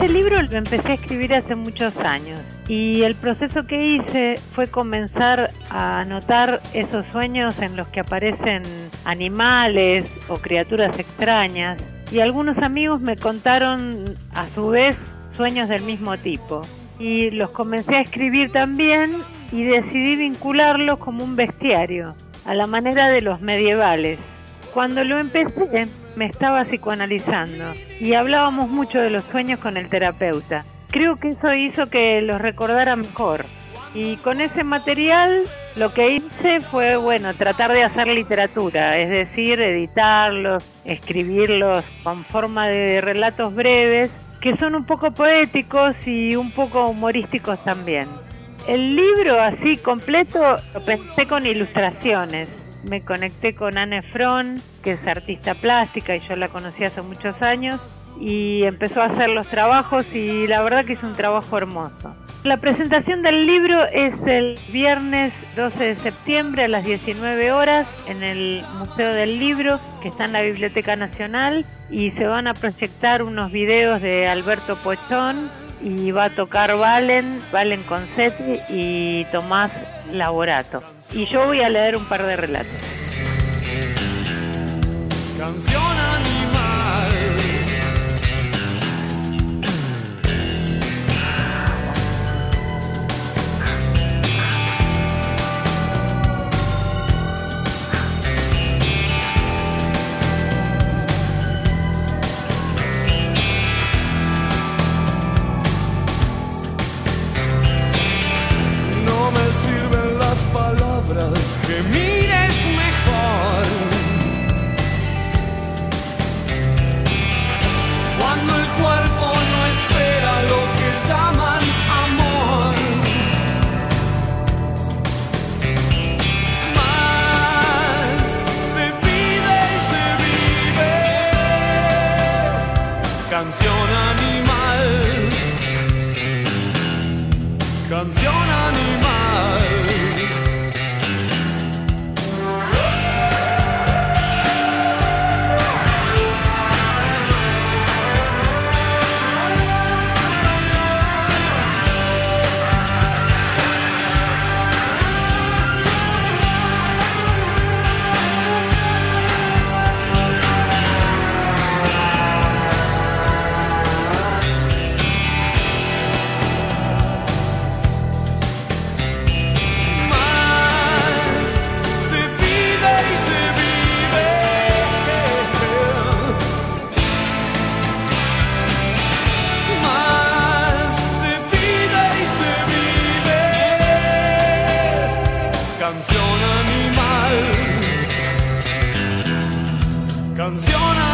Este libro lo empecé a escribir hace muchos años y el proceso que hice fue comenzar a anotar esos sueños en los que aparecen animales o criaturas extrañas y algunos amigos me contaron a su vez sueños del mismo tipo y los comencé a escribir también y decidí vincularlos como un bestiario, a la manera de los medievales. Cuando lo empecé me estaba psicoanalizando y hablábamos mucho de los sueños con el terapeuta. Creo que eso hizo que los recordara mejor. Y con ese material lo que hice fue, bueno, tratar de hacer literatura, es decir, editarlos, escribirlos con forma de relatos breves, que son un poco poéticos y un poco humorísticos también. El libro así completo lo pensé con ilustraciones. Me conecté con Anne Fron, que es artista plástica y yo la conocí hace muchos años, y empezó a hacer los trabajos y la verdad que es un trabajo hermoso. La presentación del libro es el viernes 12 de septiembre a las 19 horas en el Museo del Libro, que está en la Biblioteca Nacional, y se van a proyectar unos videos de Alberto Pochón y va a tocar Valen, Valen Concetti y Tomás Laborato. Y yo voy a leer un par de relatos. Mires mejor. Canción animal. Canción animal.